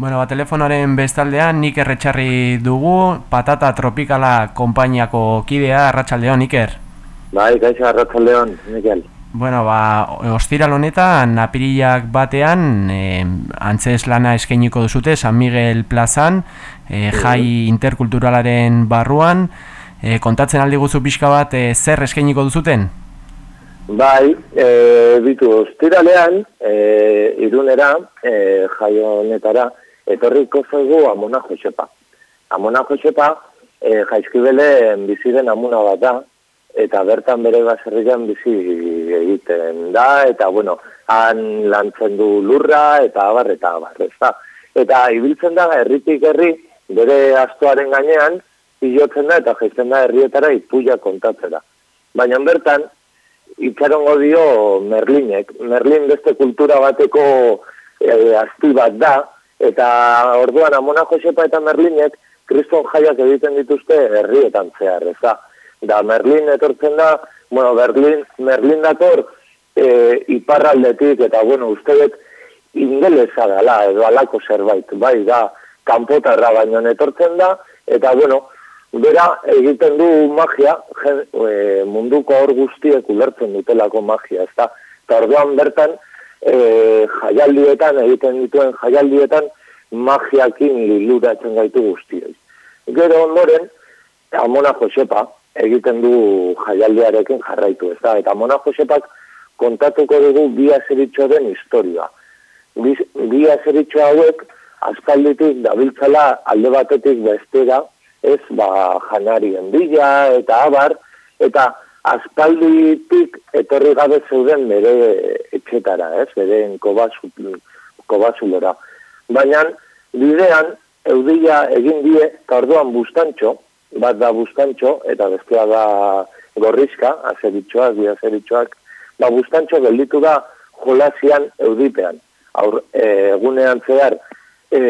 Bueno, ba, telefonoaren bestaldean, nik erretxarri dugu, patata tropikala konpainiako kidea, arratsaldeon Iker. Bai, gaixo, arratsaldeon Mikel. Bueno, ba, ostiral honetan, apirillak batean, e, antzes lana eskainiko duzute, San Miguel plazan, e, jai interkulturalaren barruan, e, kontatzen aldi guzu pixka bat, e, zer eskainiko duzuten? Bai, e, bitu, ostiralean, e, irunera, e, jai honetara, etorriko zaigu Amona Josepa. Amona Josepa, e, jaizkibele biziren amuna bat da, eta bertan bere baserrian bizi egiten da, eta bueno, han lantzen du lurra, eta abar, eta abar, ez da. Eta ibiltzen da, herritik herri, bere astuaren gainean, hilotzen da, eta jaizten da herrietara ipuia kontatzera. Baina bertan, itxarongo dio Merlinek. Merlin beste kultura bateko e, asti bat da, eta orduan Amona Josepa eta Merlinek kriston jaiak egiten dituzte herrietan zehar, ez da? Da Merlin etortzen da, bueno, Berlin, Merlin dator e, iparraldetik, eta bueno, usteet ingelesa dala, edo alako zerbait, bai, da, kanpotarra baino etortzen da, eta bueno, bera egiten du magia, jen, e, munduko hor guztiek ulertzen dutelako magia, ez da, eta orduan bertan, e, jaialdietan, egiten dituen jaialdietan, magiakin liluratzen gaitu guztiei. Gero ondoren, Amona Josepa, egiten du jaialdiarekin jarraitu, ez da? Eta Mona Josepak kontatuko dugu bi azeritxo den historia. Bi, bi azeritxo hauek, azkalditik dabiltzala alde batetik bestera, ez, ba, janarien bila eta abar, eta azkalditik etorri gabe zeuden bere etxetara, ez, bere kobazulora. Baina, bidean, eudila egin die, eta orduan bustantxo, bat da bustantxo, eta bestea da gorrizka, azeritxoak, bi azeritxoak, ba bustantxo gelditu da jolasian eudipean. Aur, e, egunean zehar, e,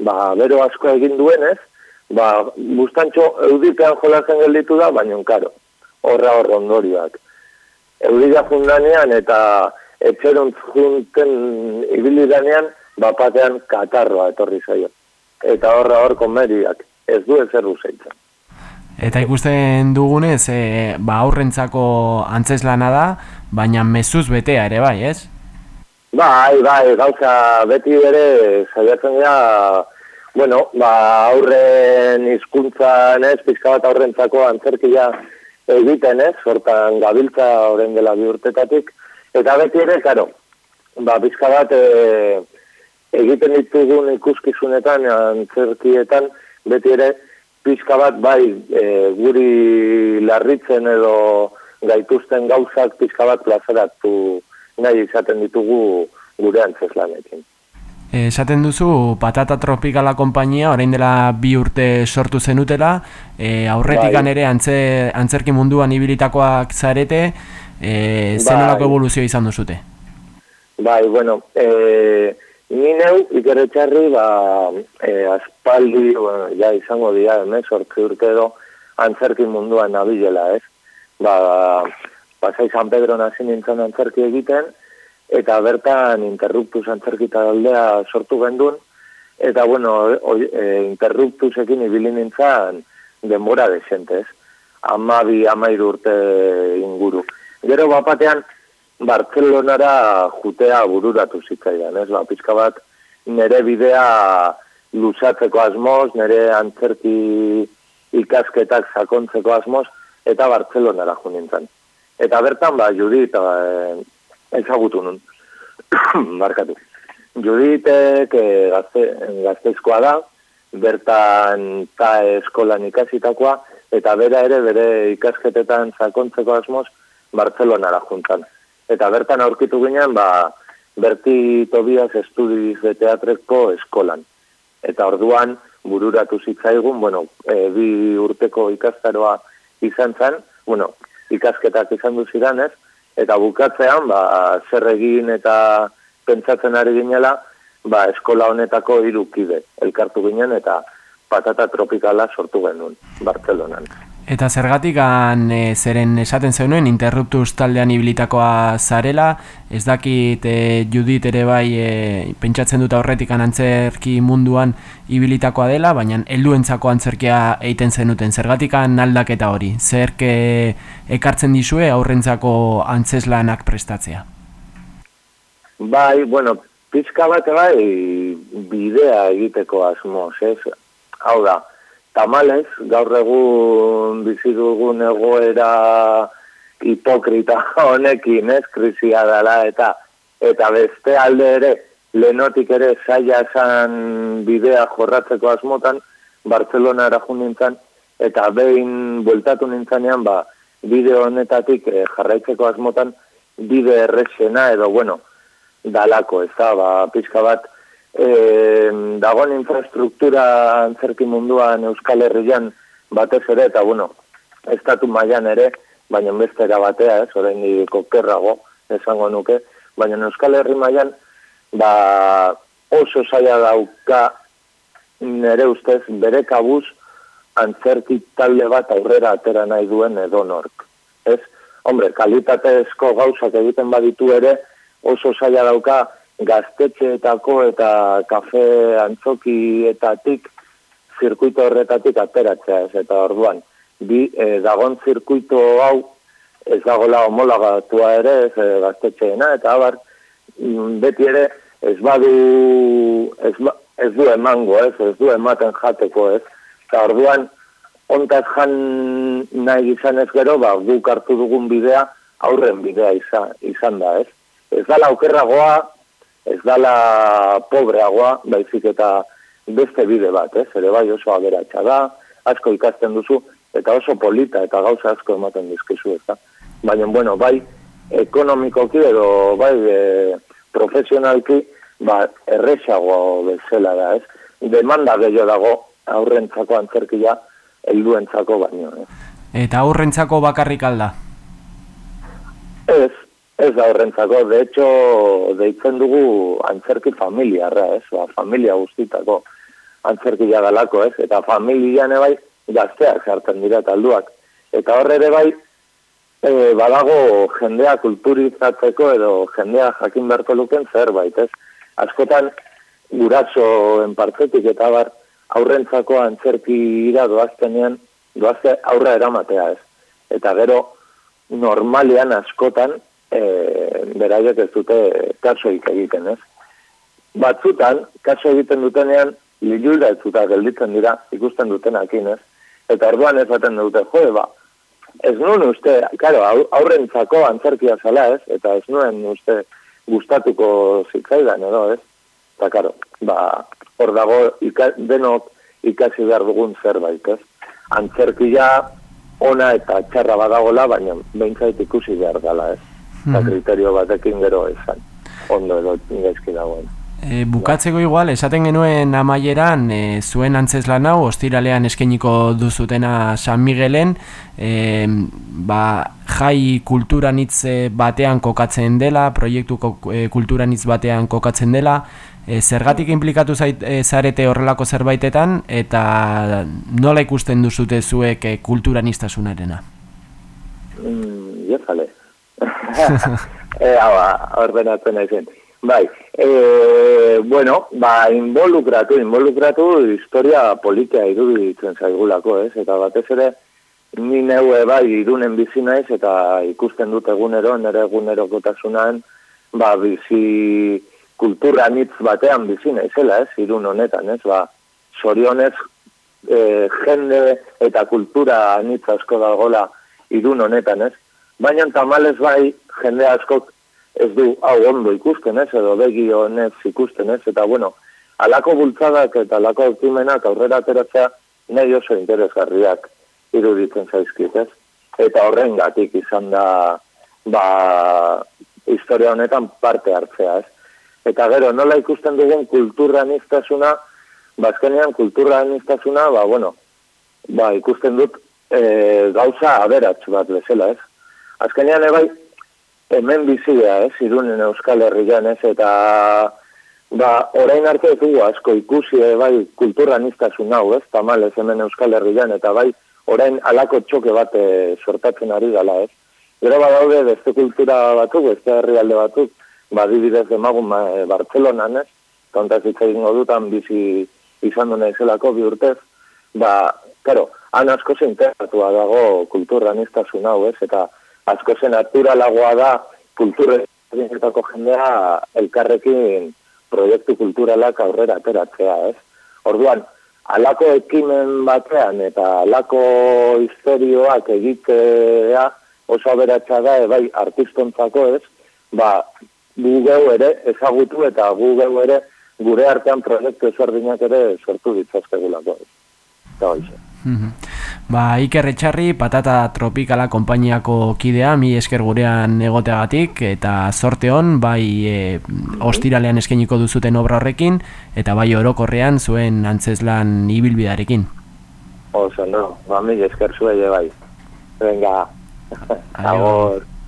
ba, bero asko egin duenez, ba, bustantxo eudipean jolasen gelditu da, baina onkaro, horra horra ondorioak. Eudila fundanean eta etxeron junten ibilidanean, bapatean katarroa etorri zaio. Eta horra hor konmeriak ez du ezer usaitzen. Eta ikusten dugunez, e, ba aurrentzako antzeslana da, baina mezuz betea ere bai, ez? Bai, bai, gauza beti ere saiatzen dira, bueno, ba aurren hizkuntzan ez, pizka bat aurrentzako antzerkia egiten ez, hortan gabiltza horren dela bi urtetatik, eta beti ere, karo, ba pizka bat e, egiten ditugun ikuskizunetan, antzerkietan, beti ere pizka bat bai e, guri larritzen edo gaituzten gauzak pizka bat plazaratu nahi izaten ditugu gure antzeslanekin. Esaten duzu, Patata Tropikala kompainia, orain dela bi urte sortu zenutela, e, aurretik bai. ere antze, antzerki munduan ibilitakoak zarete, e, zenolako bai. evoluzio izan duzute? Bai, bueno, e, Ni neu, ikerretxarri, ba, e, aspaldi, bueno, ja izango dira, emez, orte urte edo, antzerki munduan nabilela, ez? Ba, pasai San Pedro nazi nintzen antzerki egiten, eta bertan interruptus antzerki aldea sortu gendun, eta, bueno, o, e, interruptusekin ibili nintzen denbora desentez, ama bi, ama urte inguru. Gero, bapatean, Bartzelonara jutea bururatu zitzaidan, ez? Ba, pizka bat nere bidea luzatzeko asmoz, nere antzerki ikasketak sakontzeko asmoz, eta Bartzelonara junintzen. Eta bertan, ba, Judit, ba, ezagutu nun, markatu. Juditek e, gazte, gazteizkoa da, bertan ta eskolan ikasitakoa, eta bera ere bere ikasketetan sakontzeko asmoz, Bartzelonara juntan eta bertan aurkitu ginen, ba, Berti Tobias Estudiz de Teatreko eskolan. Eta orduan, bururatu zitzaigun, bueno, e, bi urteko ikastaroa izan zen, bueno, ikasketak izan duzidan ez, eta bukatzean, ba, zer egin eta pentsatzen ari ginela, ba, eskola honetako irukide, elkartu ginen, eta patata tropikala sortu genuen, Bartzelonan. Eta zergatik e, zeren esaten zenuen interruptus taldean ibilitakoa zarela, ez dakit e, Judit ere bai e, pentsatzen dut aurretik antzerki munduan ibilitakoa dela, baina helduentzako antzerkia egiten zenuten, zergatik aldaketa hori, zerke ekartzen dizue aurrentzako antzeslanak prestatzea? Bai, bueno, pizka bat bai bidea egiteko asmoz, ez? Hau da, tamalez, gaur egun bizi dugun egoera hipokrita honekin, ez, krizia dela, eta eta beste alde ere, lenotik ere zaila esan bidea jorratzeko asmotan, Barcelona erajun nintzen, eta behin bueltatu nintzenean, ba, bide honetatik eh, jarraitzeko asmotan, bide errexena, edo, bueno, dalako, ez da, ba, pixka bat, e, dagoen infrastruktura antzerki munduan Euskal Herrian batez ere, eta bueno, estatu mailan ere, baina bestera batea, ez, orain kerrago, esango nuke, baina Euskal Herri mailan ba, oso zaila dauka nere ustez bere kabuz antzerki talde bat aurrera atera nahi duen edo nork. Ez, hombre, kalitatezko gauzak egiten baditu ere, oso zaila dauka gaztetxeetako eta kafe antzokietatik zirkuito horretatik ateratzea ez, eta orduan, bi, e, dagon zirkuito hau ez dagoela homolagatua ere ez, e, gaztetxeena, eta abar, mm, beti ere ez badu ez, ba, ez du emango ez, ez du ematen jateko ez, eta orduan, ontaz jan nahi izan ez gero, ba, guk hartu dugun bidea, aurren bidea izan, izan da ez. Ez da laukerragoa, ez dala pobreagoa, baizik eta beste bide bat, ez? Ere bai oso aberatsa da, asko ikasten duzu, eta oso polita eta gauza asko ematen dizkizu, ez da? Baina, bueno, bai, ekonomikoki edo bai e, profesionalki, ba, erresagoa bezala da, ez? Demanda gehiago dago aurrentzako antzerkia, helduentzako baino, ez? Eta aurrentzako bakarrik alda? Ez, Ez da horrentzako, de hecho, deitzen dugu antzerki familiarra, ez, ba, familia guztitako antzerki jagalako, ez, eta familian bai gazteak zartzen dira talduak. Eta horre ere bai, e, badago jendea kulturizatzeko edo jendea jakin beharko luken zerbait, ez. Askotan, guratxo enpartzetik eta bar, aurrentzako antzerki ira doaztenean, doazte aurra eramatea, ez. Eta gero, normalian askotan, e, beraiek ez dute kasoik egiten, ez? Batzutan, kaso egiten dutenean, lilulda ez zuta gelditzen dira, ikusten dutenakin, ez? Eta orduan ez baten dute, joe, ba, ez nuen uste, karo, aurrentzako antzerkia zala, ez? Eta ez nuen uste gustatuko zitzaidan, edo, ez? Eta, karo, ba, hor dago, ika, denok ikasi behar dugun zerbait, ez? Antzerkia ona eta txarra badagola, baina behintzait ikusi behar dela, ez? Eta kriterio batekin gero esan, ondo edo ingaizki dagoen. E, bukatzeko igual, esaten genuen amaieran, e, zuen antzeslan hau, ostiralean eskeniko duzutena San Miguelen, e, ba, jai kulturanitz batean kokatzen dela, proiektu e, kulturanitz batean kokatzen dela, e, zergatik implikatu zait, e, zarete horrelako zerbaitetan, eta nola ikusten duzute zuek e, kulturaniztasunarena? Mm, jefale, e, hau, ordenatzen nahi Bai, e, bueno, ba, involukratu, involukratu historia politia iruditzen zaigulako, ez? Eta batez ere, ni neue bai irunen bizi naiz eta ikusten dut egunero, nire egunero kotasunan, ba, bizi kultura nitz batean bizi naizela, ez? Irun honetan, ez? Ba, sorionez, e, jende eta kultura nitz asko dagola irun honetan, ez? Baina tamalez bai, jende askok ez du hau ondo ikusten ez, edo begi honez ikusten ez, eta bueno, alako bultzadak eta alako ekimenak aurrera ateratzea nahi oso interesgarriak iruditzen zaizkit ez. Eta horren gatik izan da, ba, historia honetan parte hartzea ez. Eta gero, nola ikusten dugun kultura niztasuna, bazkenean kultura niztasuna, ba, bueno, ba, ikusten dut e, gauza aberatz bat bezala ez azkenean ebai, hemen bizia, ez, irunen Euskal Herrian, ez, eta ba, orain arte dugu asko ikusi, bai, kultura niztasun hau, ez, tamal ez hemen Euskal Herrian, eta bai, orain alako txoke bat e, sortatzen ari gala ez. Gero badaude beste kultura batzuk, beste herrialde batzuk, badibidez demagun ma, e, Bartzelonan ez, kontaz egingo dutan bizi izan duen ezelako bi urtez, ba, karo, han asko zinterratua dago kultura niztasun hau ez, eta asko zen naturalagoa da kultura jendea elkarrekin proiektu kulturalak aurrera ateratzea ez. Orduan, alako ekimen batean eta alako historioak egitea oso aberatsa da, e, bai, artistontzako ez, ba, gu ere ezagutu eta gu ere gure artean proiektu ezberdinak ere sortu ditzazkegulako ez. Eta. Ba, Iker Etxarri, Patata Tropikala konpainiako kidea, mi esker gurean egoteagatik, eta sorte hon, bai e, ostiralean eskeniko duzuten obra horrekin, eta bai orokorrean zuen antzeslan ibilbidarekin. Oso, no, ba, mi esker zuei bai. Venga, agor.